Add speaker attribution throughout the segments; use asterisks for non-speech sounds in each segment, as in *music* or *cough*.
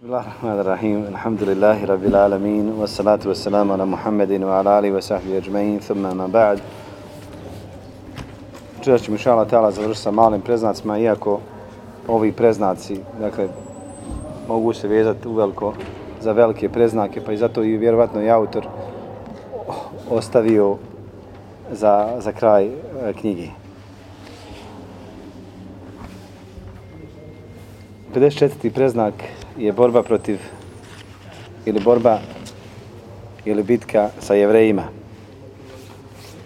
Speaker 1: Bismillahirrahmanirrahim. Alhamdulillahi rabbil alamin. Wassalatu wassalamu ala Muhammedin wa ala alihi wa sahbihi ajma'in. Thumma ma ba'd. Čuda ćemo inša ta'ala završiti sa malim preznacima, iako ovi preznaci, dakle, mogu se vezati uveliko za velike preznake, pa i zato i vjerovatno i autor ostavio za, za kraj e, knjige. 54. preznak je borba protiv ili borba ili bitka sa jevrejima.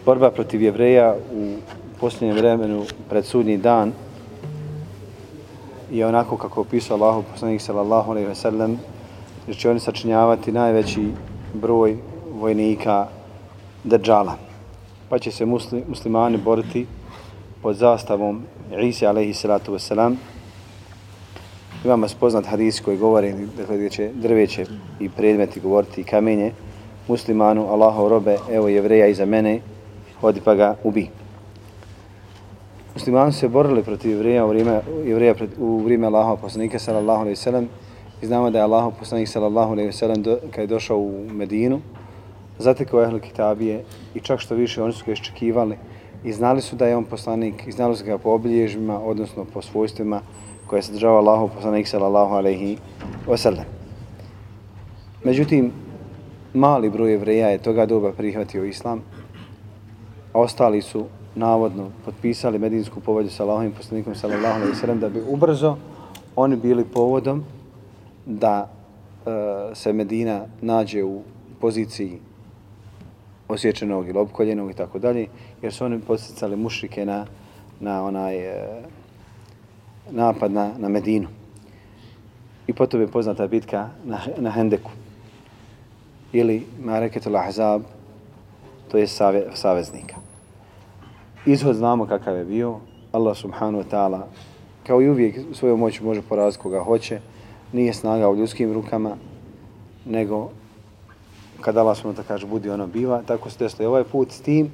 Speaker 1: Borba protiv jevreja u posljednjem vremenu pred sudnji dan je onako kako opisao Allahu poslanik sallallahu alejhi ve sellem jer će oni sačinjavati najveći broj vojnika Dajjala. Pa će se musli, muslimani boriti pod zastavom Isa alejhi salatu ve selam imamo spoznat hadis koji govori dakle, gdje će drveće i predmeti govoriti i kamenje. Muslimanu, Allaho robe, evo jevreja iza mene, hodi pa ga ubi. Muslimani se borili protiv jevreja u vrijeme, jevreja u vrijeme Allahova poslanika sallallahu alaihi sallam. I znamo da je Allahov poslanik sallallahu alaihi sallam do, kad je došao u Medinu, zatekao Ehl Kitabije i čak što više oni su ga iščekivali. I znali su da je on poslanik i znali su ga po obilježima, odnosno po svojstvima koje se država Allahu poslanik sallallahu alaihi wasallam. Međutim, mali broj jevreja je toga doba prihvatio islam, a ostali su navodno potpisali medinsku povolju sa Allahovim poslanikom sallallahu alaihi wasallam da bi ubrzo oni bili povodom da e, se Medina nađe u poziciji osjećenog ili opkoljenog i tako dalje, jer su oni posticali mušrike na, na onaj e, napad na, na Medinu. I potom je poznata bitka na, na Hendeku. Ili Mareketul Ahzab, to je save, saveznika. Izhod znamo kakav je bio. Allah subhanahu wa ta'ala, kao i uvijek svoju moć može poraziti koga hoće. Nije snaga u ljudskim rukama, nego kada Allah subhanahu wa ta'ala kaže budi ono biva. Tako se desilo ovaj put s tim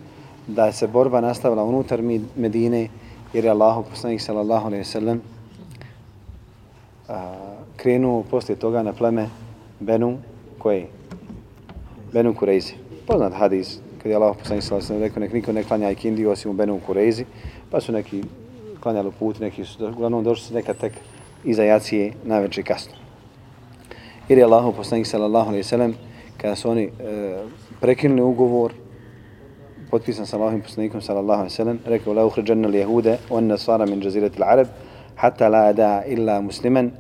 Speaker 1: da se borba nastavila unutar Medine, jer je Allahu poslanik sallallahu alejhi ve sellem krenuo posle toga na pleme Benu koji Benu Kureizi. Poznat hadis kad je Allah poslanik sallallahu alejhi ve sellem rekao nek niko ne klanja ikindi osim u Benu Kureizi, pa su neki klanjali put, neki su uglavnom došli su neka tek iza jacije najveće kasno. Jer je Allah poslanik sallallahu alejhi ve sellem kada su oni e, prekinuli ugovor potpisan sa Allahim poslanikom sallallahu alejhi ve sellem, rekao la uhriđanna li jehude on nasara min jazirati al-arab hatta la da illa musliman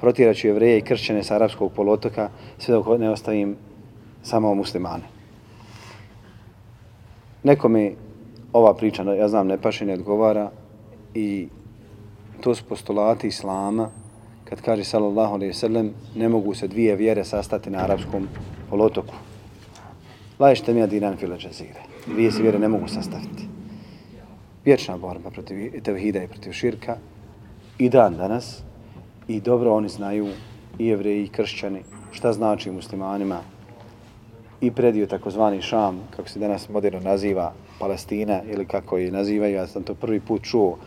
Speaker 1: protiraću jevreje i kršćane sa arapskog poluotoka sve dok ne ostavim samo muslimane. Nekome ova priča, ja znam, ne paši, ne odgovara i to su postulati islama kad kaže sallallahu alaihi sallam ne mogu se dvije vjere sastati na arapskom polotoku. Laješte mi adinan fila džazire dvije se vjere ne mogu sastaviti. Vječna borba protiv tevhida i protiv širka i dan danas i dobro oni znaju i jevreji i kršćani šta znači muslimanima i predio takozvani Šam, kako se danas moderno naziva Palestina ili kako je nazivaju, ja sam to prvi put čuo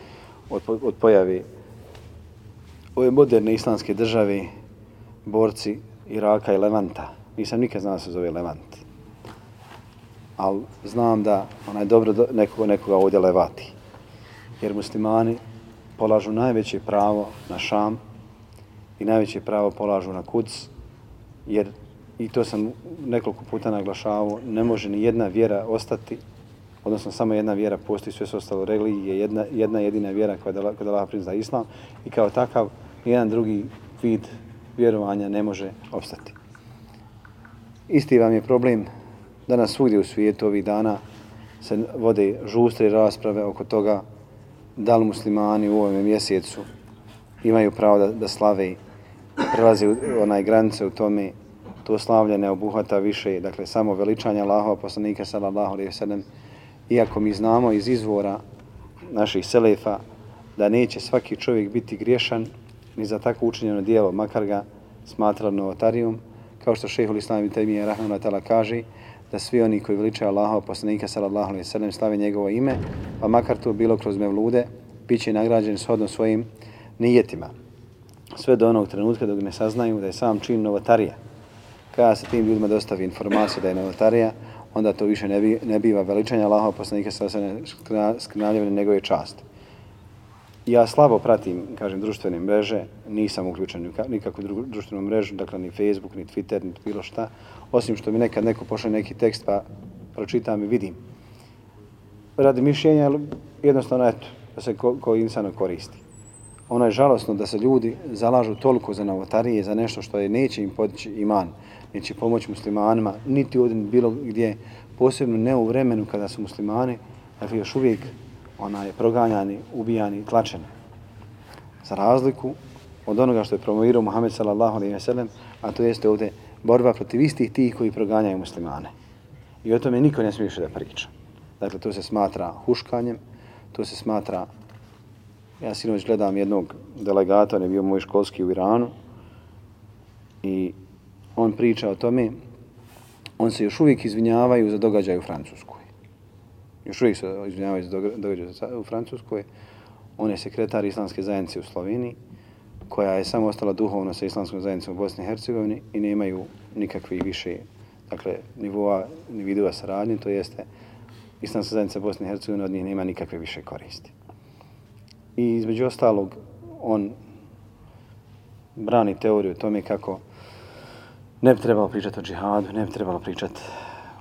Speaker 1: od, od pojavi ove moderne islamske države borci Iraka i Levanta. Nisam nikad znao da se zove Levant ali znam da onaj dobro nekoga, nekoga ovdje levati. Jer muslimani polažu najveće pravo na šam i najveće pravo polažu na kuc, jer i to sam nekoliko puta naglašavao, ne može ni jedna vjera ostati, odnosno samo jedna vjera postoji, sve su ostalo religije, jedna, jedna jedina vjera koja je Allah prizna islam i kao takav jedan drugi vid vjerovanja ne može ostati. Isti vam je problem danas svugdje u svijetu ovih dana se vode žustre rasprave oko toga da li muslimani u ovom mjesecu imaju pravo da, da slave i prelaze u onaj granice u tome. To slavlje ne obuhvata više dakle samo veličanje Allahova poslanika sallallahu alejhi ve sellem iako mi znamo iz izvora naših selefa da neće svaki čovjek biti griješan ni za tako učinjeno dijelo makar ga smatra novotarijom kao što šejhul islam ibn Taymije rahmetullahi kaže da svi oni koji veličaju Allaha, poslanika sallallahu alejhi ve sellem slave njegovo ime, pa makar to bilo kroz mevlude, biće nagrađen shodno svojim nijetima. sve do onog trenutka dok ne saznaju da je sam čin novotarija. Kada se tim ljudima dostavi informacija da je novotarija, onda to više ne, bi, ne biva veličanje Allaha poslanika sa osane skrnavljivane njegove časti. Ja slabo pratim, kažem, društvene mreže, nisam uključen u nikakvu društvenu mrežu, dakle ni Facebook, ni Twitter, ni bilo šta, osim što mi nekad neko pošle neki tekst pa pročitam i vidim. Radi mišljenja, jednostavno, eto, da se ko, ko insano koristi. Ono je žalosno da se ljudi zalažu toliko za novotarije, za nešto što je neće im podići iman, neće pomoći muslimanima, niti ovdje bilo gdje, posebno ne u vremenu kada su muslimani, dakle još uvijek onaj, proganjani, ubijani, tlačeni. Za razliku od onoga što je promovirao Muhammed sallallahu alaihi wa sallam, a to jeste ovdje borba protiv istih tih koji proganjaju muslimane. I o tome niko ne smije više da priča. Dakle, to se smatra huškanjem, to se smatra... Ja sinoć gledam jednog delegata, on je bio moj školski u Iranu, i on priča o tome, on se još uvijek izvinjavaju za događaj u Francuskoj. Još uvijek se izvinjavaju za događaj u Francuskoj. On je sekretar islamske zajednice u Sloveniji, koja je samo ostala duhovno sa islamskom zajednicom u Bosni i Hercegovini i nemaju nikakvi više dakle, nivoa, ni vidova saradnje, to jeste islamska zajednica Bosne i Hercegovine od njih nema nikakve više koristi. I između ostalog, on brani teoriju o tome kako ne bi trebalo pričati o džihadu, ne bi trebalo pričati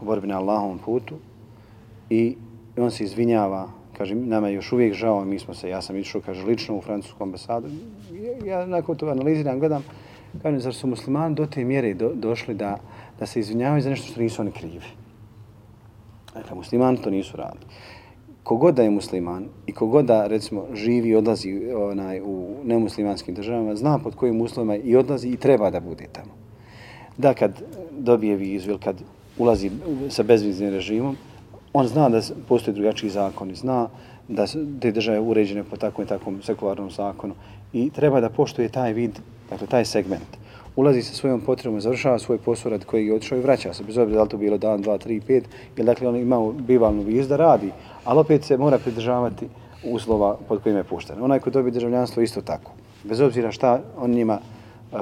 Speaker 1: o borbi na Allahovom putu i on se izvinjava, kaže, nama je još uvijek žao, mi smo se, ja sam išao, kaže, lično u francusku ambasadu, ja, ja nakon to analiziram, gledam, kaže, zar su muslimani do te mjere do, došli da, da se izvinjavaju za nešto što nisu oni krivi. Dakle, muslimani to nisu radili. Kogod da je musliman i kogod da, recimo, živi i odlazi onaj, u nemuslimanskim državama, zna pod kojim uslovima i odlazi i treba da bude tamo da kad dobije vizu ili kad ulazi sa bezviznim režimom, on zna da postoje drugačiji zakoni, zna da te države uređene po takvom i takvom sekularnom zakonu i treba da poštuje taj vid, dakle taj segment. Ulazi sa svojom potrebom, završava svoj posao rad koji je otišao i vraća se, bez obzira da li to bilo dan, dva, tri, pet, jer dakle on ima bivalnu vizu da radi, ali opet se mora pridržavati uslova pod kojim je pušten. Onaj ko dobije državljanstvo isto tako, bez obzira šta on njima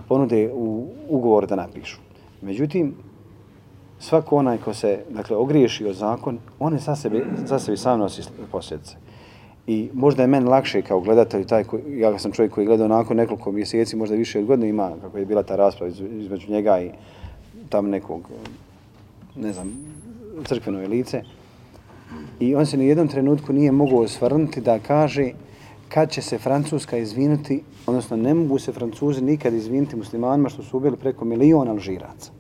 Speaker 1: ponude u ugovor da napišu. Međutim, svako onaj ko se dakle, ogriješi o zakon, on je sa sebi, sa sebi sam nosi posljedice. I možda je meni lakše kao gledatelj, taj ko, ja sam čovjek koji gleda nakon nekoliko mjeseci, možda više od godine ima, kako je bila ta rasprava između njega i tam nekog, ne znam, crkveno lice. I on se na jednom trenutku nije mogao osvrnuti da kaže kad će se Francuska izvinuti, odnosno ne mogu se Francuzi nikad izvinuti muslimanima što su ubili preko miliona alžiraca.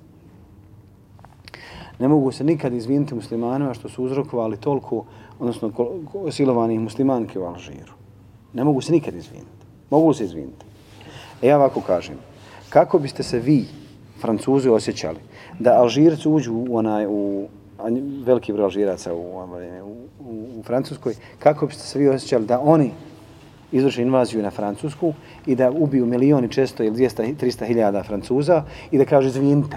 Speaker 1: Ne mogu se nikad izviniti muslimanima što su uzrokovali toliko, odnosno silovanih muslimanke u Alžiru. Ne mogu se nikad izviniti. Mogu se izviniti. E ja ovako kažem, kako biste se vi, Francuzi, osjećali da Alžirci uđu u, onaj, u veliki broj Alžiraca u, u, u, u Francuskoj, kako biste se vi osjećali da oni izvrše invaziju na Francusku i da ubiju milioni često ili 200, 300 hiljada Francuza i da kaže izvinite.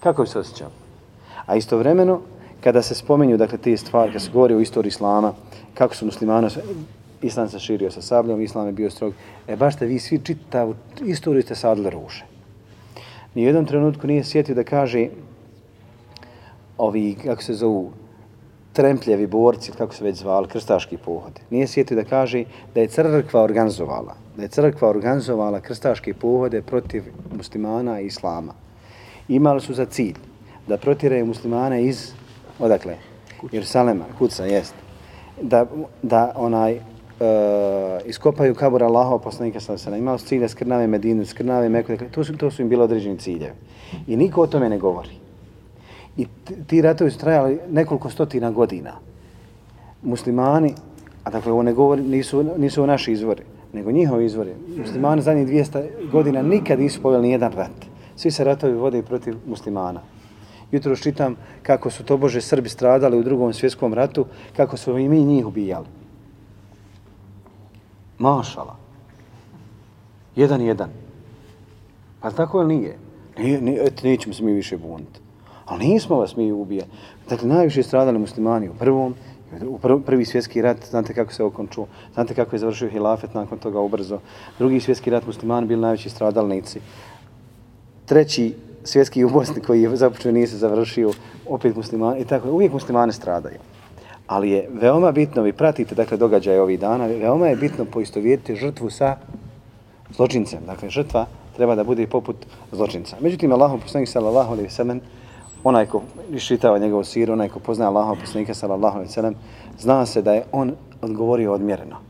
Speaker 1: Kako bi se osjećao? A istovremeno, kada se spomenju dakle, te stvari, kada se govori o istoriji Islama, kako su muslimani, Islam se širio sa sabljom, Islam je bio strog, e baš ste vi svi čitavu istoriju ste sadili ruše. Ni u jednom trenutku nije sjetio da kaže ovi, kako se zovu, trempljevi borci, kako se već zvali, krstaški pohod. Nije sjetio da kaže da je crkva organizovala, da je crkva organizovala krstaške pohode protiv muslimana i islama. Imali su za cilj da protiraju muslimane iz, odakle, Jerusalema, kuca, jest, da, da onaj, uh, iskopaju kabur Allahova poslanika sa osana. Imali su cilj da skrnave Medinu, skrnave Meku, dakle, to su, to su im bilo određeni ciljevi. I niko o tome ne govori. I ti ratovi su trajali nekoliko stotina godina. Muslimani, a dakle ovo ne govori, nisu, nisu naši izvori, nego njihovi izvori. Muslimani zadnjih 200 godina nikad nisu poveli ni jedan rat. Svi se ratovi vode protiv muslimana. Jutro čitam kako su to Bože Srbi stradali u drugom svjetskom ratu, kako su i mi njih ubijali. Mašala. Jedan jedan. Pa tako ili nije? Nije, nije, et, nećemo se mi više buniti. Ali nismo vas mi ubijali. Dakle, najviše stradali muslimani u prvom U prvi svjetski rat, znate kako se okončuo, znate kako je završio hilafet nakon toga ubrzo. Drugi svjetski rat muslimani bili najveći stradalnici. Treći svjetski u koji je započeo nije se završio, opet muslimani, i tako, uvijek muslimane stradaju. Ali je veoma bitno, vi pratite dakle događaje ovih dana, veoma je bitno poistovjetiti žrtvu sa zločincem. Dakle, žrtva treba da bude poput zločinca. Međutim, Allahu poslanik sallallahu alejhi ve sellem onaj ko iščitava njegovu siru, onaj ko poznaje Allaha poslanika sallallahu alejhi ve sellem, zna se da je on odgovorio odmjereno.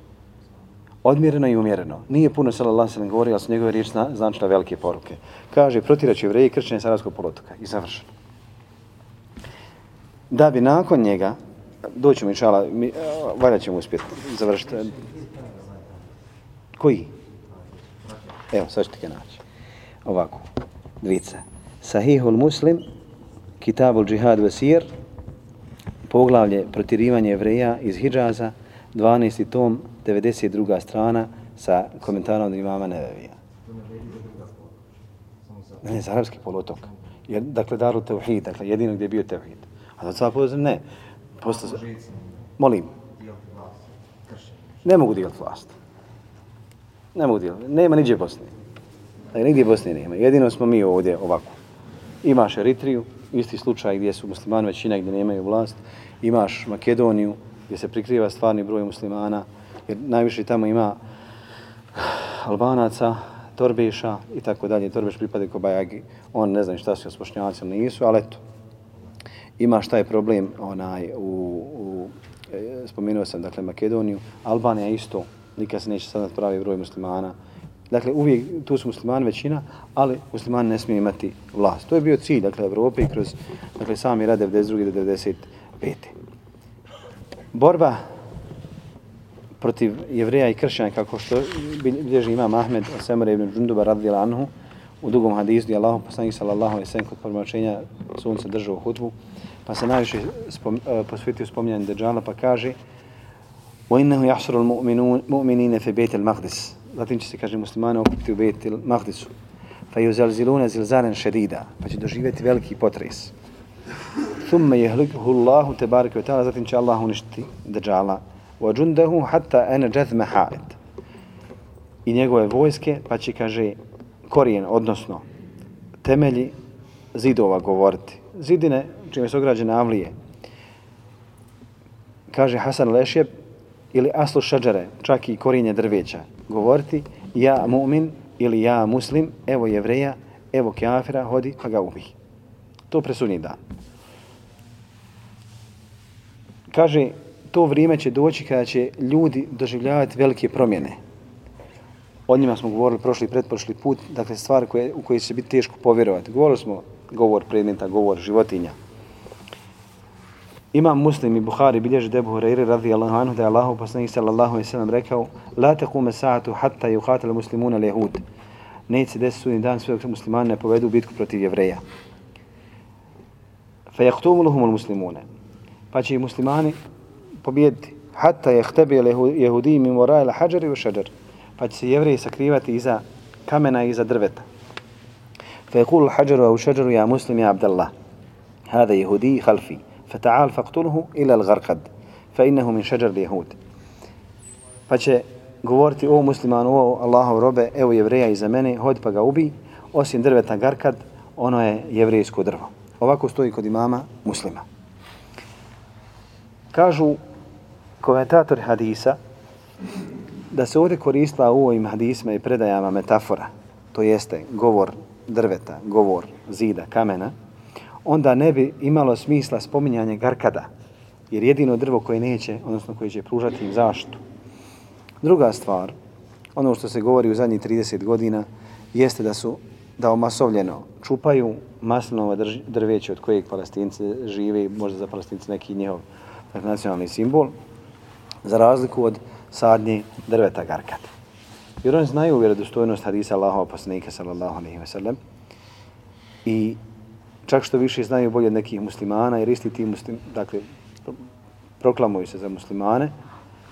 Speaker 1: Odmjereno i umjereno. Nije puno sallallahu alejhi ve govorio, ali su njegove riječi zna, značile velike poruke. Kaže, protirač i kršćenje Sarajevskog polotoka. I završeno. Da bi nakon njega, doćemo inšala, mi, e, valja ćemo uspjeti završiti. Koji? Evo, sad ćete ga naći. Ovako, dvice. Sahihul muslim, kitabul džihad vesir, poglavlje protirivanje jevreja iz Hidžaza, 12. tom, 92. strana, sa komentarom od imama Nevevija. Ne, ne, za arabski polotok. Jer, dakle, Daru tevhid, dakle, jedino gdje je bio tevhid. A da sada pozor, ne. Posto, molim. Ne mogu dijeliti vlast. Ne mogu dijeliti. Nema niđe Bosne. Dakle, nigdje Bosne nema. Jedino smo mi ovdje ovako. Imaš Eritriju, isti slučaj gdje su muslimani većina gdje nemaju vlast. Imaš Makedoniju, gdje se prikriva stvarni broj muslimana. Jer najviše tamo ima Albanaca, Torbiša i tako dalje. Torbeš pripade ko Bajagi. On ne zna šta su s ili nisu, ali eto. Ima šta je problem onaj, u, u e, spomenuo sam dakle Makedoniju, Albanija isto, nikad se neće sad pravi broj muslimana. Dakle, uvijek tu su muslimani većina, ali muslimani ne smiju imati vlast. To je bio cilj, dakle, Evrope i kroz dakle, sami rad 92. do 95. Borba protiv jevreja i kršćana, kako što bilježi imam Ahmed Semre ibn Džunduba radila anhu, u dugom hadisu gdje Allah poslanik sallallahu alejhi ve sellem kod promačenja sunca držao hutbu, pa se najviše spom, uh, posvetio spominjanju Dejjala pa kaže: "Wa innahu yahsuru al-mu'minina fi bayt al-Maqdis." Zatim će se kaže muslimani okupiti u Beit al-Maqdisu. Fa yuzalziluna zilzalan shadida, pa će doživjeti veliki potres. ثم يهلكه الله تبارك وتعالى taala, zatim će Allah uništiti Dejjala وجنده jundahu hatta جذم jathma. I njegove vojske, pa će kaže korijen, odnosno temelji zidova govoriti. Zidine, čime su ograđene avlije, kaže Hasan Lešjeb, ili aslu šađare, čak i korinje drveća, govoriti ja mu'min ili ja muslim, evo jevreja, evo kafira, hodi pa ga ubi. To presudni dan. Kaže, to vrijeme će doći kada će ljudi doživljavati velike promjene. O njima smo govorili prošli i pretprošli put, dakle stvari koje, u koje će biti teško povjerovati. Govorili smo govor predmeta, govor životinja. Imam Muslim i Buhari bilježi debu Hureyre radijallahu anhu da je Allahu poslanik sallallahu alaihi sallam rekao La tekume sa'atu hatta yuhatala muslimuna lehud. Neće desiti sudni dan sve dok muslimani ne povedu bitku protiv jevreja. Fa jahtumu muslimune. Pa će i muslimani pobijediti. Hatta jahtebi jehudi min vorajla hađari u šađar pa će se jevreji sakrivati iza kamena i iza drveta. Fa yaqulu al-hajaru aw shajaru ya muslim ya abdallah. Hada yahudi khalfi. Fata'al faqtulhu ila al-gharqad. Fa innahu min shajar al-yahud. Pa će govoriti o muslimanu, o Allahov robe, evo jevreja iza mene, hodi pa ga ubi, osim drveta garkad, ono je jevrejsko drvo. Ovako stoji kod imama muslima. Kažu komentatori hadisa da se ovdje koristila u ovim hadisma i predajama metafora, to jeste govor drveta, govor zida, kamena, onda ne bi imalo smisla spominjanje garkada, jer jedino drvo koje neće, odnosno koje će pružati im zaštu. Druga stvar, ono što se govori u zadnjih 30 godina, jeste da su da omasovljeno čupaju maslinovo drveće od kojeg palestinci žive, možda za palestinci neki njihov Dakle, nacionalni simbol, za razliku od sadnje drveta garkat. Jer oni znaju vjerodostojnost hadisa Allahova poslanika sallallahu alaihi wa sallam i čak što više znaju bolje od nekih muslimana jer isti ti muslim, dakle, proklamuju se za muslimane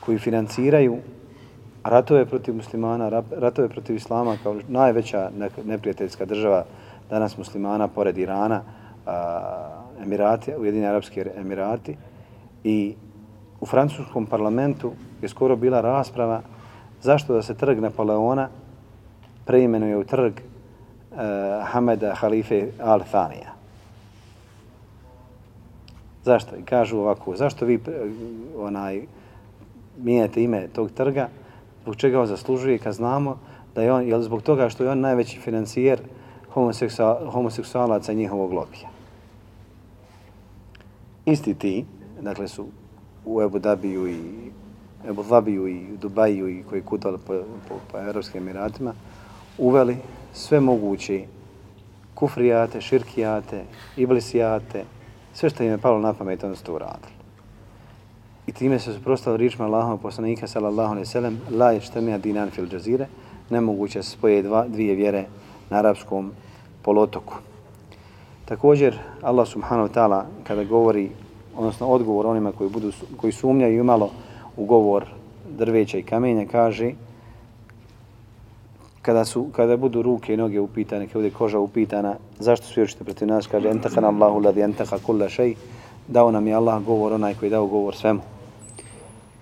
Speaker 1: koji financiraju ratove protiv muslimana, ratove protiv islama kao najveća neprijateljska država danas muslimana pored Irana, Emirati, Ujedinje Arabske Emirati i u francuskom parlamentu je skoro bila rasprava zašto da se trg Napoleona preimenuje u trg uh, Hameda Halife Al-Thanija. Zašto? I kažu ovako, zašto vi e, onaj mijenjate ime tog trga, zbog čega on zaslužuje kad znamo da je on, jel zbog toga što je on najveći financijer homoseksualaca njihovog lobija. Isti ti, dakle su u Abu Dhabiju i Abu Dhabiju i Dubaju i koji kutali po, po, po Europskim Emiratima, uveli sve moguće kufrijate, širkijate, iblisijate, sve što im je palo na pamet, onda su to uradili. I time se suprostali ričima Allahom poslanika sallallahu alaihi sallam la je štemija dinan fil džazire, nemoguće se spoje dva, dvije vjere na arapskom polotoku. Također, Allah subhanahu wa ta'ala kada govori, odnosno odgovor onima koji, budu, koji sumnjaju malo u govor drveća i kamenja, kaže kada su kada budu ruke i noge upitane, kada bude koža upitana, zašto svjedočite protiv nas, kaže entakan Allahu ladhi entaha kulla shay, dao nam je Allah govor onaj koji dao govor svemu.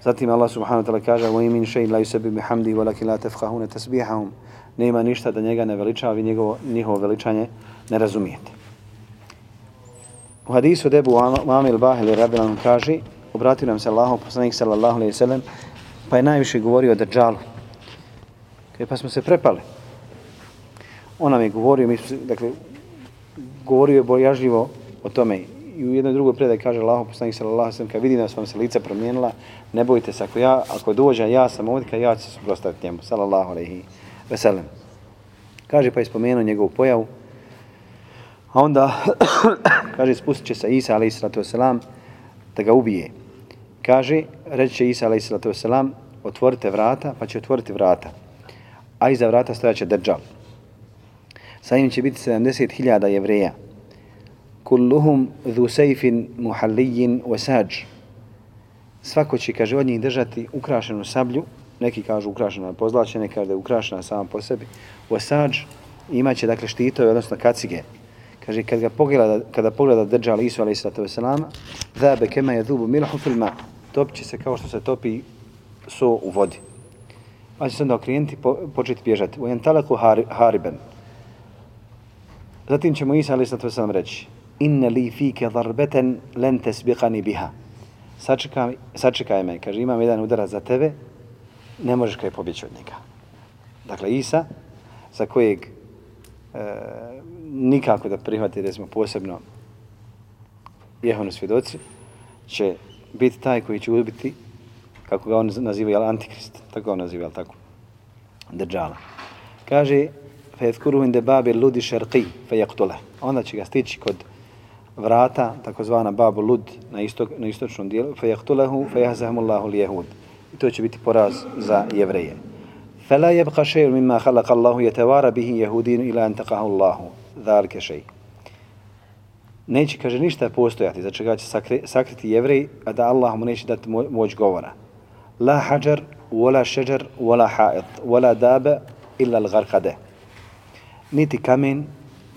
Speaker 1: Zatim Allah subhanahu wa ta'ala kaže wa min shay la yusabbihu bihamdi walakin la tafqahuna tasbihahum. Nema ništa da njega ne veličava, vi njegovo njihovo veličanje ne razumijete. U hadisu debu Amil Bahili radijallahu kaže obratio nam se Allahom poslanik sallallahu alejhi ve sellem pa je najviše govorio o Dajjalu. Kaj pa smo se prepali. On nam je govorio, mi dakle, govorio je bojažljivo o tome. I u jednoj drugoj predaj kaže Allah poslanik sallallahu alejhi ve sellem kad vidi da vam se lica promijenila, ne bojte se ako ja ako dođe ja sam ovdje, kad ja ću se suprotstaviti njemu sallallahu alejhi ve sellem. Kaže pa je spomenuo njegovu pojavu. A onda *coughs* kaže spustit će se Isa alaih salatu wasalam, da ga ubije. Kaže, reći će Isa alaih sallatu wasalam, otvorite vrata, pa će otvoriti vrata. A iza vrata stojaće Dejjal. Sa njim će biti 70.000 jevreja. Kulluhum dhu sejfin muhallijin wasađ. Svako će, kaže, od njih držati ukrašenu sablju, neki kažu ukrašena pozlačena, neki kaže da je ukrašena sama po sebi. Wasađ imaće, dakle, štitove, odnosno kacige. Kaže, kad ga pogleda, kada pogleda Dajjal Isu alaih sallatu wasalam, dhabe kema je dhubu milhu fil ma' topit se kao što se topi so u vodi. Pa će se onda okrenuti po, početi bježati. U jentalaku hariben. Zatim ćemo Isa ali sam to selam reći. Inne li fike darbeten len tesbiqani biha. Sačekaj, sačekaj me, kaže imam jedan udarac za tebe, ne možeš kaj pobjeći od njega. Dakle, Isa, za kojeg e, nikako da prihvati, recimo, posebno jehonu svjedoci, će biti taj koji će ubiti, kako ga on naziva, jel, antikrist, tako on naziva, jel, tako, držala. Kaže, fethkuru inde babi ludi šerqi, fejaktule. Onda će ga stići kod vrata, takozvana babu lud, na, istok, na istočnom dijelu, fe fejahzahmullahu fe li jehud. I to će biti poraz za jevreje. Fela jebka šeir mimma halak Allahu jetevara bihi jehudinu ila antakahu Allahu. Dhalke šeju neće, kaže, ništa postojati, za čega će sakri, sakriti jevrej, a da Allah mu neće dati moć govora. La hađar, wala šeđar, wala haid, wala dabe, illa l'garkade. Niti kamen,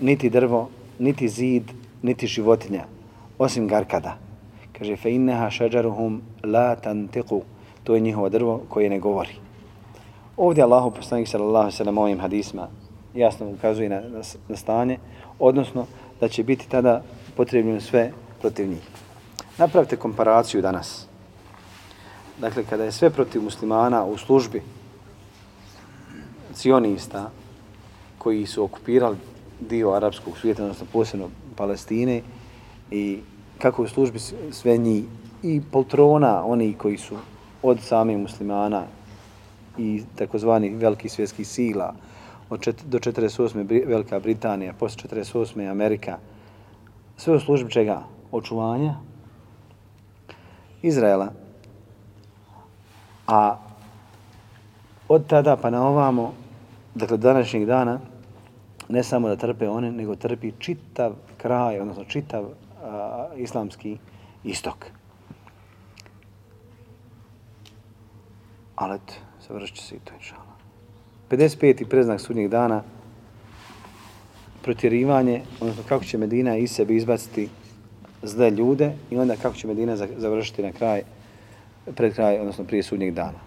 Speaker 1: niti drvo, niti zid, niti životinja, osim garkada. Kaže, fe inneha šeđaruhum la tantiku, to je njihovo drvo koje ne govori. Ovdje Allah, poslanik sallallahu sallam ovim hadisma, jasno ukazuje na, na, na stanje, odnosno da će biti tada potrebno sve protiv njih. Napravite komparaciju danas. Dakle, kada je sve protiv muslimana u službi cionista koji su okupirali dio arapskog svijeta, odnosno posebno Palestine, i kako u službi sve njih i poltrona, oni koji su od samih muslimana i takozvani veliki svjetskih sila, od čet, do 48. Velika Britanija, posle 48. Amerika, sve u službi čega? Očuvanja Izraela. A od tada pa na ovamo, dakle današnjeg dana, ne samo da trpe one, nego trpi čitav kraj, odnosno čitav a, islamski istok. Ali eto, završit se i to, inšala. 55. preznak sudnjeg dana, protjerivanje, odnosno kako će Medina iz sebe izbaciti zle ljude i onda kako će Medina završiti na kraj pred kraj, odnosno prije sudnjeg dana.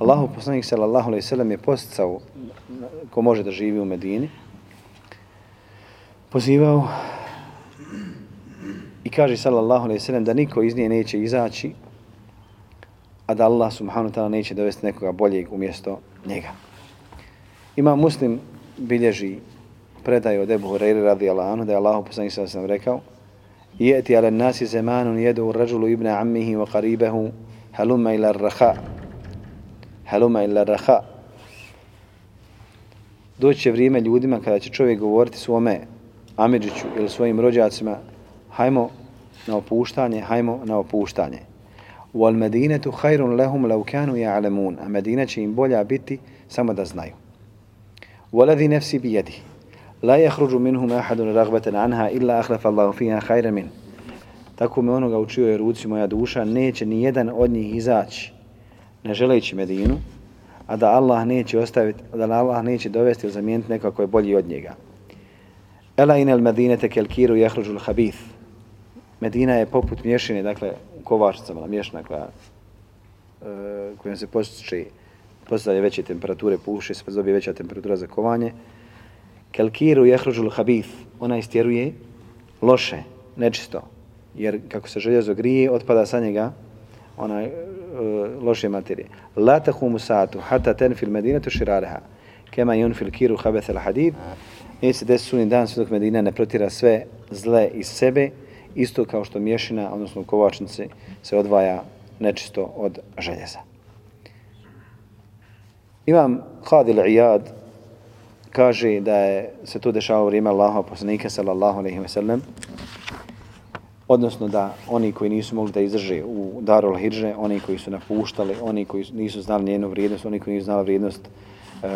Speaker 1: Allahu poslanik sallallahu alejhi ve sellem je posticao ko može da živi u Medini. Pozivao i kaže sallallahu alejhi ve sellem da niko iz nje neće izaći a da Allah subhanahu wa ta'ala neće dovesti nekoga boljeg umjesto njega. Ima muslim bilježi predaju od Ebu Hureyre radijallahu anhu da je Allah poslanik sa sam rekao Jeti ala nasi zamanun jedu rajulu ibna ammihi wa qaribahu haluma ila raha haluma ila raha doći će vrijeme ljudima kada će čovjek govoriti svome Amidžiću ili svojim rođacima hajmo na opuštanje, hajmo na opuštanje. Wal medinetu hajrun lahum law kanu ya'lamun. A Medina će im bolja biti samo da znaju. Waladhi nafsi bi لا يخرج منهما احد رغبه عنها الا اخلف الله فيها خيرا من. Tako me onoga učio je ruci moja duša, neće ni jedan od njih izaći ne želeći Medinu, a da Allah neće ostaviti, da Allah neće dovesti ili zamijeniti neko koji je bolji od njega. Ela inel medinete kelkiru jahruđul habith. Medina je poput mješine, dakle, kovačicama, mješna koja, e, kojom se postiče, postavlja veće temperature, puše se, pa dobije veća temperatura za kovanje. Kelkiru jehružul habif, Ona istjeruje loše, nečisto. Jer kako se željezo grije, otpada sa njega ona e, loše materije. La tahumu satu hata tenfil medinatu širareha. Kema yunfil kiru habeth al hadid. Neće se desiti sunni dan sve dok Medina ne protira sve zle iz sebe, isto kao što mješina, odnosno kovačnice, se odvaja nečisto od željeza. Imam Hadil Iyad kaže da je se to dešava u vrijeme Allaha poslanika sallallahu alejhi ve sellem odnosno da oni koji nisu mogli da izdrže u Darul Hidže, oni koji su napuštali, oni koji nisu znali njenu vrijednost, oni koji nisu znali vrijednost uh,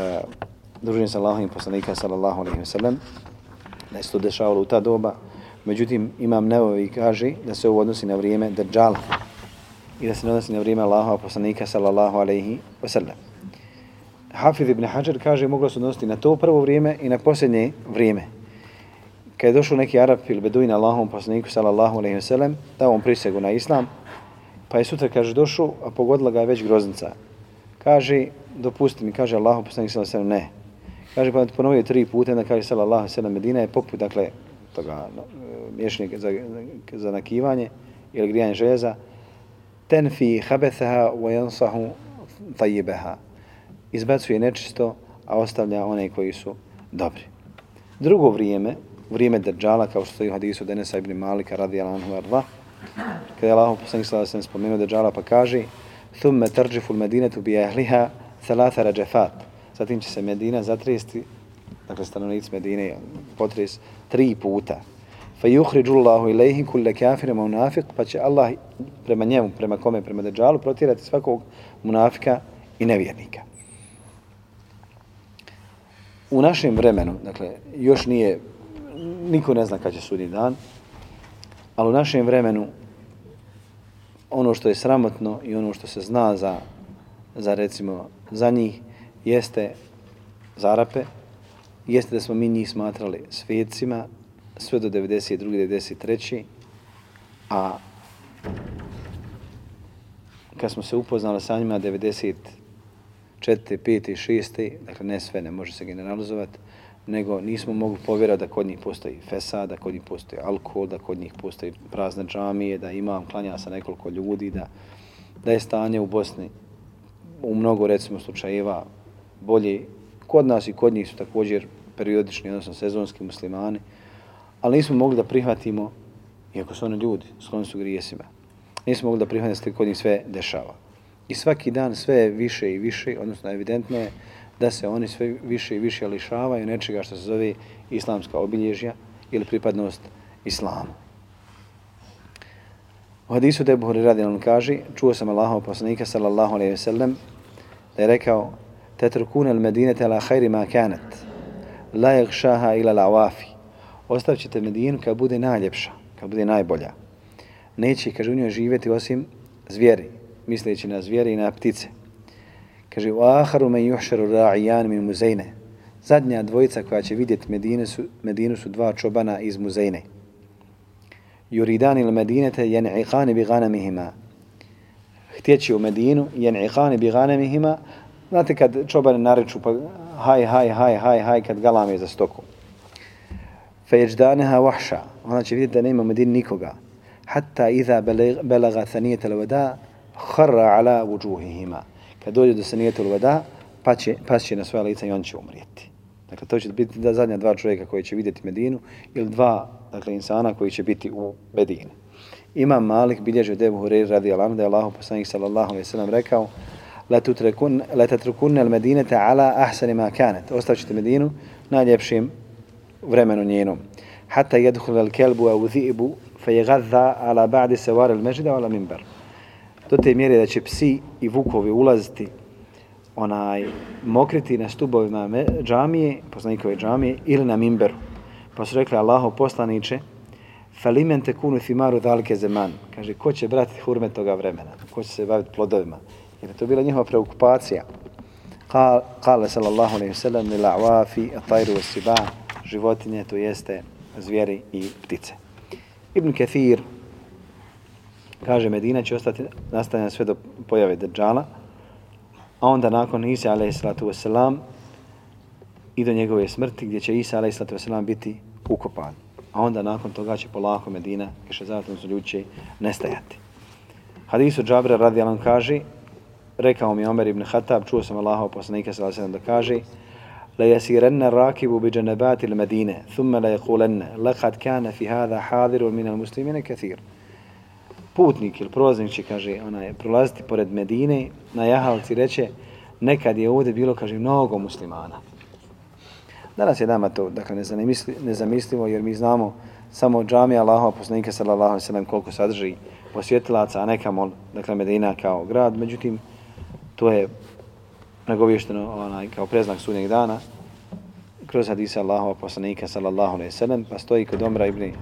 Speaker 1: druženja sa Allahom i poslanika sallallahu alaihi wa sallam, da se to dešavalo u ta doba. Međutim, imam nevovi kaže da se ovo odnosi na vrijeme Dajjala i da se ne odnosi na vrijeme Allaha poslanika sallallahu alaihi wa sallam. Hafid ibn Hajar kaže moglo se odnositi na to prvo vrijeme i na posljednje vrijeme. Kad je došao neki Arab ili Beduin Allahom poslaniku sallallahu alaihi wa sallam, dao on prisegu na islam, pa je sutra, kaže, došao, a pogodila ga je već groznica. Kaže, dopusti mi, kaže Allahom poslaniku sallallahu alaihi wa sallam, ne, Kaže, pa ponovio tri puta, onda kaže sallallahu sallam, Medina je poput, dakle, toga no, za, za nakivanje ili grijanje željeza, tenfi habetheha wa jansahu tajibeha. Izbacuje nečisto, a ostavlja one koji su dobri. Drugo vrijeme, vrijeme Dajjala, kao što stoji u hadisu Denesa ibn Malika radi Alanhu arva, kada je Allah poslanik sallallahu sallam spomenuo Dajjala, pa kaže, thumme tarđifu l-medinetu bi ahliha thalatha rađefat, zatim će se Medina zatresti, dakle stanovnici Medine, potres tri puta. Fa yukhriđu Allahu ilaihi kulle kafire munafiq, pa će Allah prema njemu, prema kome, prema Dajjalu protjerati svakog munafika i nevjernika. U našem vremenu, dakle, još nije, niko ne zna kada će sudni dan, ali u našem vremenu ono što je sramotno i ono što se zna za, za recimo, za njih, jeste zarape, jeste da smo mi njih smatrali svecima sve do 92. 93. A kad smo se upoznali sa njima 90 5. i 6. dakle ne sve, ne može se generalizovati, nego nismo mogli povjerati da kod njih postoji fesa, da kod njih postoji alkohol, da kod njih postoji prazne džamije, da imam klanja sa nekoliko ljudi, da, da je stanje u Bosni u mnogo recimo slučajeva bolji kod nas i kod njih su također periodični, odnosno sezonski muslimani, ali nismo mogli da prihvatimo, iako su oni ljudi, skloni su grijesima, nismo mogli da prihvatimo da se kod njih sve dešava i svaki dan sve više i više, odnosno evidentno je da se oni sve više i više lišavaju nečega što se zove islamska obilježja ili pripadnost islamu. U hadisu Tebu Huriradin on kaže, čuo sam Allaho poslanika sallallahu alaihi sellem da je rekao, Tetrkun al-Medinete la hajri ma kanat, la jakšaha ila la wafi. Ostavit ćete medinu kad bude najljepša, kad bude najbolja. Neće, kaže, u njoj živjeti osim zvijeri, misleći na zvijeri i na ptice. Kaže, u aharu men juhšaru ra'ijan min muzejne. Zadnja dvojica koja će vidjeti Medine su, Medinu su dva čobana iz muzejne. Juridan il Medinete jen iqani bi ganamihima. htjeći u Medinu, jen bi ganamihima. znate kad čobane nareču, pa haj, haj, haj, haj, haj, kad galame za stoku. Fejeđdaneha vahša, ona će vidjeti da nema Medin Medini nikoga. Hatta iza belaga thanijete levada, harra ala vujuhihima. Kad dođe do sanijetul vada, pa će, pa će na svoja lica i on će umrijeti. Dakle, to će biti da zadnja dva čovjeka koji će vidjeti Medinu ili dva, dakle, insana koji će biti u Medini. Imam Malik bilježi od Ebu Hureyri radi Alam da je Allah poslanik sallallahu alaihi sallam rekao La tatrukunne al medinete ala ahsani ma kanet. Ostavćete Medinu najljepšim vremenu njenom. Hatta jedhul al kelbu au dhibu fe je gadza ala ba'di sevar al mežida ala minbar. Do te mjere da će psi i vukovi ulaziti onaj mokriti na stubovima džamije, poslanikove džamije ili na mimberu. Pa su rekli Allaho poslaniće, Falimen te kunu thimaru dalike zeman. Kaže, ko će brati hurme toga vremena? Ko će se baviti plodovima? Jer je to bila njihova preokupacija. Kale sallallahu alaihi sallam ni la'wafi atairu siba životinje, to jeste zvijeri i ptice. Ibn Kathir kaže Medina će ostati nastanjena sve do pojave Dejjala, a onda nakon Isa alaihi sallatu wasalam i do njegove smrti gdje će Isa alaihi sallatu wasalam biti ukopan a onda nakon toga će polako Medina, kaže zatim su ljudi će nestajati. Hadisu Džabra radi Alan kaže, rekao mi Omer ibn Khattab, čuo sam Allaha poslanika sallallahu alejhi da kaže: "La yasiranna rakibu bi janabati al-Madina, thumma la yaqulanna laqad kana fi hadha hadirun min al-muslimin kathir." Putnik ili prolaznik će, kaže, ona je prolaziti pored Medine, na jahalci reče, nekad je ovdje bilo, kaže, mnogo muslimana. Danas je nama to, dakle, nezamislivo, jer mi znamo samo džami Allahova poslanika sallallahu alaihi sallam koliko sadrži posjetilaca, a neka mol, dakle, Medina kao grad. Međutim, to je nagovješteno onaj, kao preznak sudnjeg dana kroz hadisa Allahova poslanika sallallahu alaihi sallam, pa stoji kod Omra ibn,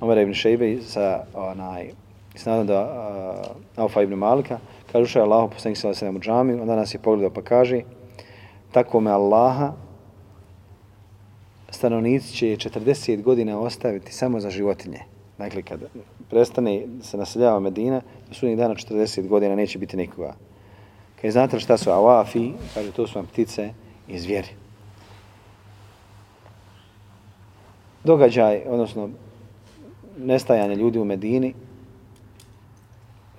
Speaker 1: Omra ibn Šejbe sa onaj, snadom da uh, Aufa ibn Malika, kaže ušao je Allah poslanik sallallahu alaihi u džami, onda nas je pogledao pa kaže, tako me Allaha stanovnici će 40 godina ostaviti samo za životinje. Dakle, kad prestane se naseljava Medina, do sudnjeg dana 40 godina neće biti nikoga. Kad znate šta su awafi, kaže, to su vam ptice i zvijeri. Događaj, odnosno nestajanje ljudi u Medini,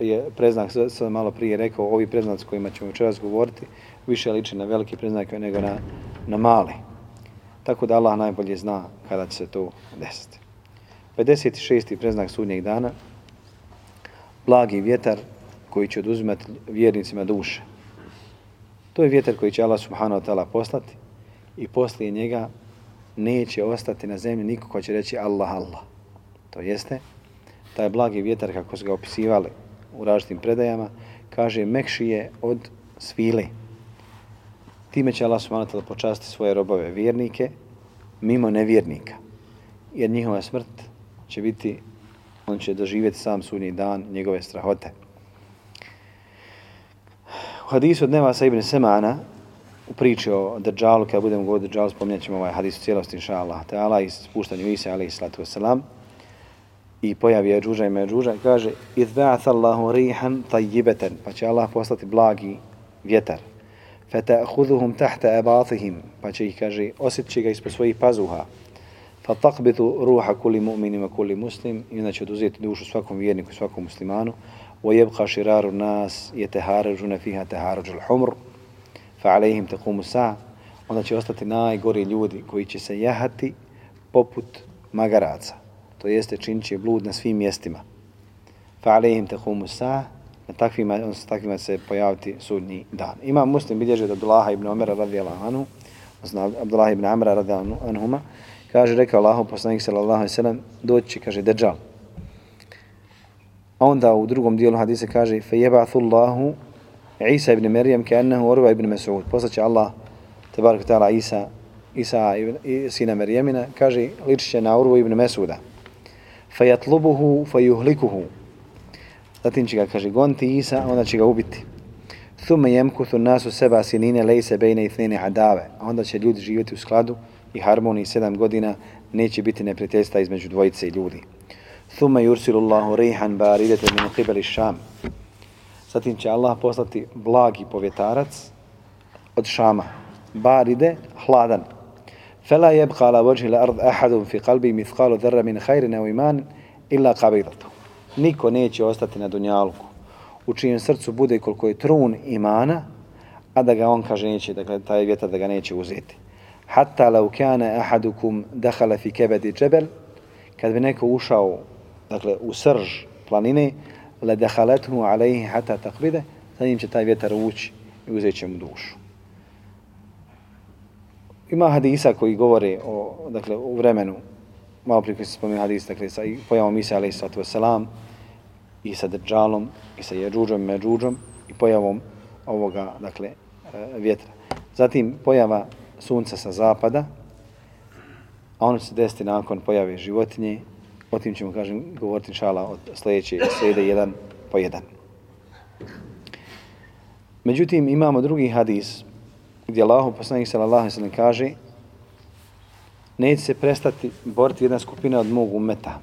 Speaker 1: je preznak, sam malo prije rekao, ovi preznaci kojima ćemo večeras govoriti, više liče na veliki preznak nego na, na mali. Tako da Allah najbolje zna kada će se to desiti. 56. preznak sudnjeg dana, blagi vjetar koji će oduzimati vjernicima duše. To je vjetar koji će Allah subhanahu wa ta'ala poslati i poslije njega neće ostati na zemlji niko ko će reći Allah, Allah. To jeste, taj blagi vjetar kako su ga opisivali u različitim predajama, kaže mekši je od svile. Time će Allah subhanahu wa počasti svoje robove vjernike mimo nevjernika. Jer njihova smrt će biti, on će doživjeti sam sudnji dan njegove strahote. U hadisu od Nevasa ibn Semana, u priči o Dajjalu, kada budemo govoriti o Dajjalu, spominjat ćemo ovaj hadis u cijelosti, inša Allah, te Allah i spuštanju Isa, alaih salatu wasalam, i pojavi je džuža i međuža i kaže izba'athallahu rihan tayyibatan. Pa će Allah poslati blagi vjetar. Fata'khuduhum tahta abatihim. Pa će ih kaže osjetit ga ispod svojih pazuha. Fatakbitu ruha kulli mu'minin wa kulli muslim. I onda će oduzeti dušu svakom vjerniku svakom muslimanu. Wa yabqa shiraru nas yataharajuna fiha فِيهَا al-humr فَعَلَيْهِمْ taqumu sa Onda će ostati najgori ljudi koji će se jahati poput magaraca to jeste činit će blud na svim mjestima. Fa'alehim te humusa, na takvima, on se takvima se pojaviti sudnji dan. Ima muslim bilježe od Abdullaha ibn Omera radi Allah anu, zna Abdullaha ibn Amra radi anhuma, kaže, rekao Allah, poslanik sallallahu alaihi sallam, doći će, kaže, deđal. A onda u drugom dijelu hadisa kaže, fejeba'thu Allahu Isa ibn Merijem, ke ennehu Orva ibn Mesud. Poslaće Allah, tabarak ta'ala Isa, Isa ibn, sina Merijemina, kaže, liči će na Urva ibn Mesuda. Fe jatlubuhu. Zatim će ga, kaže, gonti Isa, onda će ga ubiti. Thume jemkuthu nasu seba sinine lejse bejne i thnene adave. A onda će ljudi živjeti u skladu i harmoniji sedam godina neće biti neprijateljstva između dvojice i ljudi. Thume yursilullahu rihan baridete min qibali šam. Zatim će Allah poslati blagi povjetarac od Šama. Baride, hladan. Fela yabqa ala وجه al-ard في fi qalbi ذرة من min أو إيمان إلا illa. Niko neće ostati na dunjalku u čijem srcu bude koliko je trun imana, a da ga on kaže neće, dakle taj vjetar da ga neće uzeti. Hatta lau kana ahadukum dakhala fi kebedi jabal, kad bi neko ušao dakle u srž planine, la dakhalathu alayhi hatta taqbida, za njim će taj vjetar ući i uzet će mu dušu. Ima hadisa koji govore o, dakle, u vremenu, malo prije koji se spomenuo hadis, dakle, sa pojavom Isa, alaih sallatu wasalam, i sa Dejjalom, i sa Jeđuđom Međuđom, i pojavom ovoga, dakle, e, vjetra. Zatim pojava sunca sa zapada, a ono će se desiti nakon pojave životinje, o tim ćemo, kažem, govoriti šala od sljedeće slijede jedan po jedan. Međutim, imamo drugi hadis, gdje Allah, poslanik sallallahu sellem kaže, neće se prestati boriti jedna skupina od mog umeta.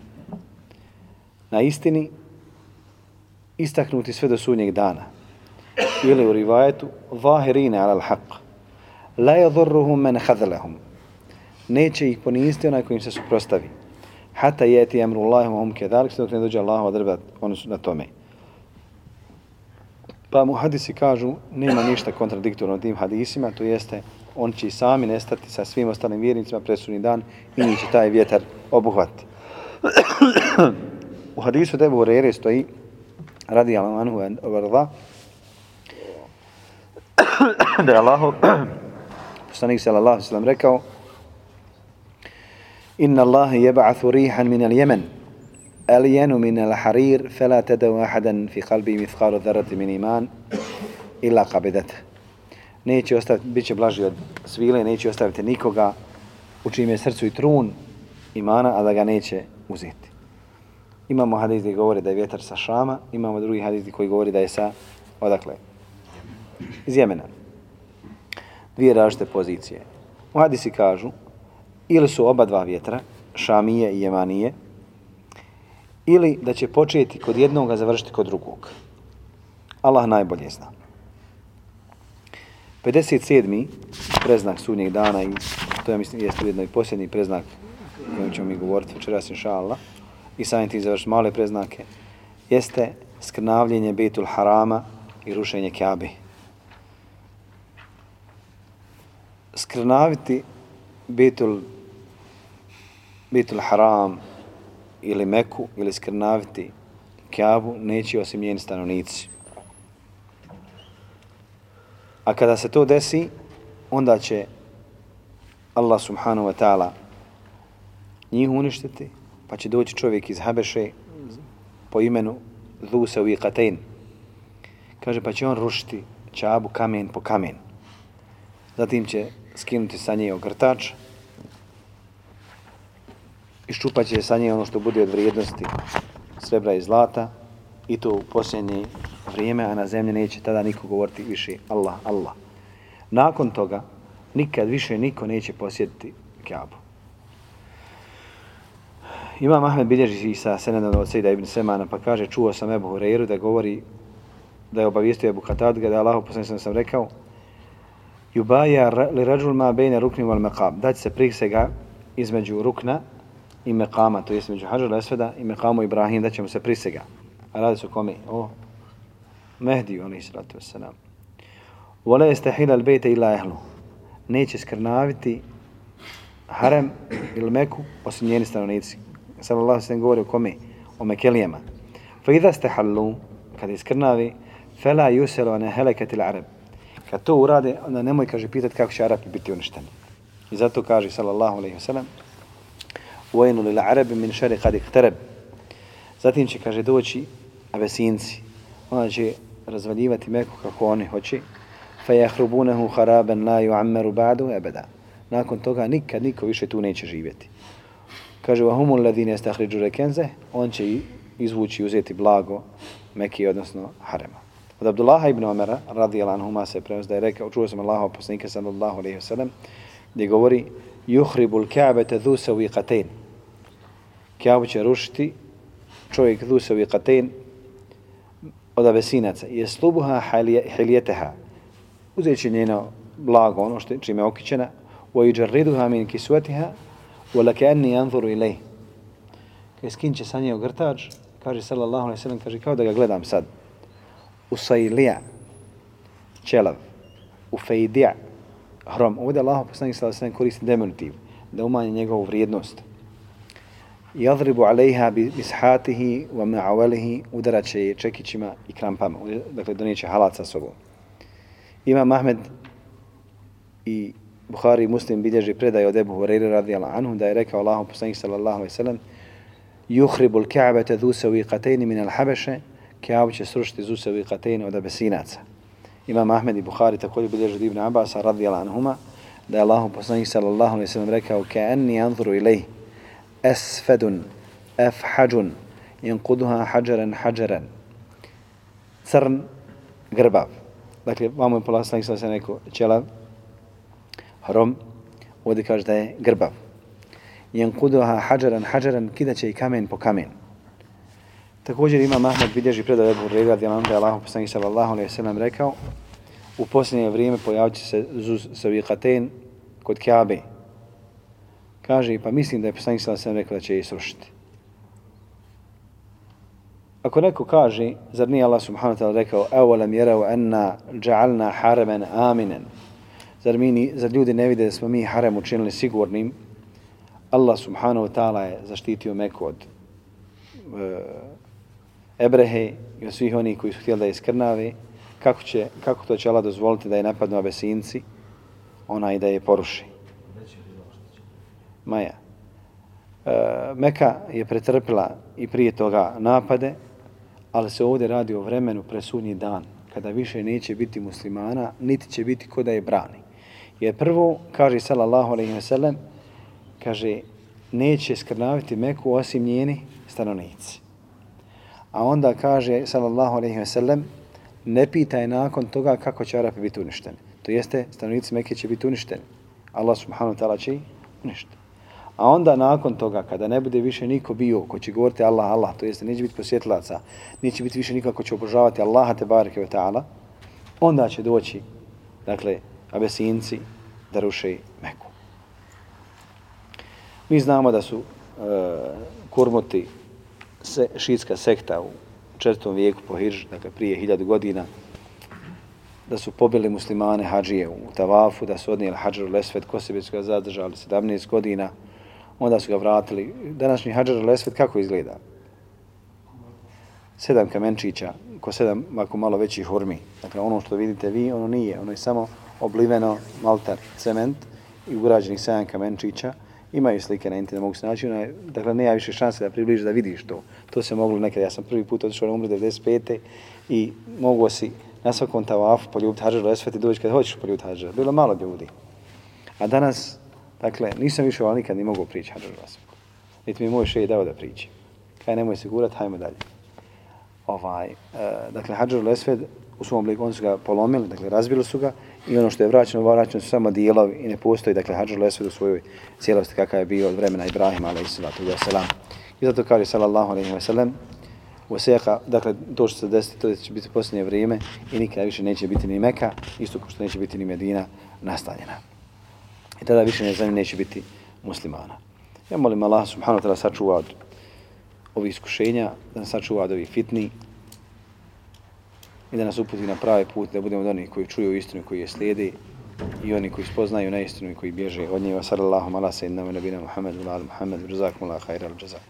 Speaker 1: Na istini, istaknuti sve do sudnjeg dana. Ili u rivajetu, vahirine ala l-haq. La yadurruhum men hadlahum. Neće ih poniziti onaj kojim se suprostavi. Hata yati amru Allahum hum kedalik, dok ne dođe Allah odreba oni su na tome. Pa mu hadisi kažu, nema ništa kontradiktorno tim hadisima, to jeste, on će sami nestati sa svim ostalim vjernicima presudni dan i njih će taj vjetar obuhvati. u hadisu Debu Rere stoji, radi Allah anhu varda, da je Allah, poslanik sallallahu sallam rekao, Inna Allah jeba'athu rihan min al-Jemen, alijenu min al-Harir, fela tedavu ahadan fi kalbi mithqalu dharati min iman, illa kabidat. Neće ostaviti, bit će blaži od svile, neće ostaviti nikoga u čim je srcu i trun imana, a da ga neće uzeti. Imamo hadis koji govori da je vjetar sa Šama, imamo drugi hadis koji govori da je sa, odakle? Iz Jemena. Dvije različite pozicije. U hadisi kažu, ili su oba dva vjetra, Šamije i Jemanije, ili da će početi kod jednog, a završiti kod drugog. Allah najbolje zna. 57. preznak sudnjeg dana i to ja mislim jeste ujedno i posljednji preznak kojim ćemo mi govoriti večeras inša Allah i samim tim završiti male preznake jeste skrnavljenje Betul Harama i rušenje Kjabe. Skrnaviti Betul Betul Haram ili Meku ili skrnaviti Kjabu neće osim njeni stanovnici. A kada se to desi, onda će Allah subhanahu wa ta'ala njih uništiti, pa će doći čovjek iz Habeše po imenu Dhusa u Kaže, pa će on rušiti čabu kamen po kamen. Zatim će skinuti sa nje ogrtač, iščupat će sa nje ono što bude od vrijednosti srebra i zlata i to u posljednje vrijeme, a na zemlji neće tada niko govoriti više Allah, Allah. Nakon toga, nikad više niko neće posjetiti Kjabu. Imam Ahmed bilježi sa Senedom od Sejda ibn Semana, pa kaže, čuo sam Ebu Hureyru da govori, da je obavijestio Ebu Hatadga, da je Allah poslani sam rekao, Jubaja li rađul ma bejne rukni wal meqab, da će se prisega između rukna i meqama, to jest među Hađar Esveda i Mekamu Ibrahim, da ćemo se prisega. A radi se o kome? O Mehdi, ali sratu wasalam. Vole je stahila al bejte ila ehlu. Neće skrnaviti harem ili meku osim njeni stanovnici. Sallallahu sallam govori o kome? O mekelijama. Fa idha stahallu, kada iskrnavi, fela yuselu ane heleket il arab. Kad to urade, onda nemoj, kaže, pitati kako će Arapi biti uništeni. I zato kaže, sallallahu alaihi wa sallam, vojnu lila arabi min šari kad iktarab. Zatim će, kaže, doći abesinci. Onda će razvaljivati Meku kako oni hoće. Fa jahrubunahu haraban la yu'ammaru ba'du ebeda. Nakon toga nikad niko više tu neće živjeti. Kaže, wa humul ladine estahriđu rekenze, on će izvući, i uzeti blago Meki, odnosno Harema. Od Abdullaha ibn Omera, radijala anhuma se prenos da je rekao, čuo sam Allaha poslanika sallallahu alaihi wa sallam, gdje govori, yuhribul ka'bata dhu sawiqatain. Ka'bu će rušiti čovjek dhu sawiqatain od abesinaca. Je slubuha hiljeteha. Uzet će njeno blago, ono što čime je okićena. Wa yujarriduha min kiswatiha wa lakanni ilayh. Kaj skin će sa nje ogrtač, kaže sallallahu alejhi ve sellem, kaže kao da ga gledam sad. Usailija, čelav, ufejdija, hrom. Ovdje Allah poslanik sallallahu alejhi ve sellem koristi deminutiv, da umanje njegovu vrijednost. Jadribu alejha bi ishatihi wa ma'awalihi udaraće je čekićima i krampama. Dakle, donijeće halat sa sobom. Ima Mahmed i Bukhari i Muslim bilježi predaj od Ebu Hureyre radijallahu anhu da je rekao Allahu poslanik sallallahu alejhi ve sellem yuhribu ka'bata dhu sawiqatayn min al-habasha Kaabu će srušiti zu sawiqatayn od abesinaca. Ima Ahmed i Buhari također bilježi od Ibn Abbas radijala anhuma da je Allahu poslanik sallallahu alejhi ve sellem rekao ka'anni anzuru ilaih asfadun afhajun yanquduha hađaren hađaren crn grbav dakle vamo je poslanik sallallahu alaihi sallam rekao ćelav hrom, ovdje kaže da je grbav. Jen hađaren hađaren kidaće i kamen po kamen. Također ima Mahmed bilježi predaj Ebu Rega, gdje nam da je Allah poslanih sallallahu alaihi sallam rekao, u posljednje vrijeme pojavit će se zuz savikaten kod Kjabe. Kaže, pa mislim da je poslanih sallallahu alaihi rekao da će je srušiti. Ako neko kaže, zar nije Allah subhanahu wa ta'ala rekao, evo lam jerao enna haraman haramen aminen, Zar, mi, zar ljudi ne vide da smo mi harem učinili sigurnim? Allah subhanahu wa ta'ala je zaštitio Meku od e, Ebrehe i od svih onih koji su htjeli da je skrnave. Kako, će, kako to će Allah dozvoliti da je napadnu abesinci? Ona i da je poruši. Maja. E, Meka je pretrpila i prije toga napade, ali se ovdje radi o vremenu presudnji dan, kada više neće biti muslimana, niti će biti ko da je brani. Jer prvo, kaže sallallahu alaihi ve sellem, kaže, neće skrnaviti Meku osim njeni stanovnici. A onda kaže, sallallahu alaihi ve sellem, ne pitaj nakon toga kako će Arapi biti uništeni. To jeste, stanovnici Mekke će biti uništeni. Allah subhanahu wa ta'ala će uništiti. A onda nakon toga, kada ne bude više niko bio ko će govoriti Allah, Allah, to jeste, neće biti posjetlaca, neće biti više niko ko će obožavati Allaha te bareke wa ta'ala, onda će doći, dakle, abesinci da ruše Meku. Mi znamo da su e, kurmuti se, šiitska sekta u četvrtom vijeku po Hirž, dakle prije hiljadu godina, da su pobili muslimane hađije u Tavafu, da su odnijeli hađaru Lesvet, ko se bi su ga zadržali 17 godina, onda su ga vratili. Današnji hađaru Lesvet kako izgleda? Sedam kamenčića, ko sedam ako malo većih hurmi. Dakle, ono što vidite vi, ono nije, ono je samo obliveno maltar cement i ugrađenih sedam kamenčića. Imaju slike na internetu, mogu se naći. Onaj, dakle, nema više šanse da približi da vidiš to. To se moglo nekad. Ja sam prvi put otišao na umri 95. i mogu si na svakom tavafu poljubiti hađar do esveti doći kad hoćeš poljubiti hađar. Bilo malo ljudi. A danas, dakle, nisam više ovaj nikad ni mogu prići hađar do. Niti mi moj šej dao da prići. Kaj nemoj se gurat, hajmo dalje. Ovaj, uh, dakle, hađar do u svom obliku, oni su ga polomili, dakle, razbili su ga i ono što je vraćeno, vraćeno su samo dijelovi i ne postoji, dakle, Hadžul Esved u svojoj cijelosti kakav je bio od vremena Ibrahima, alaih sallatu wa salam. I zato kaže, sallallahu alaihi wa sallam, u dakle, to što se desiti, to će biti posljednje vrijeme i nikada više neće biti ni Meka, isto kao što neće biti ni Medina nastanjena. I tada više ne znam, neće biti muslimana. Ja molim Allah subhanahu wa ta'ala sačuva od ovih iskušenja, da nas sačuva od ovih fitni, i da nas uputi na pravi put, da budemo od onih koji čuju istinu koji je slijedi i oni koji spoznaju na istinu i koji bježe od njega. Sallallahu ala sayyidina wa nabina Muhammedu wa ala Muhammed. Jazakumullahu khairal jazak.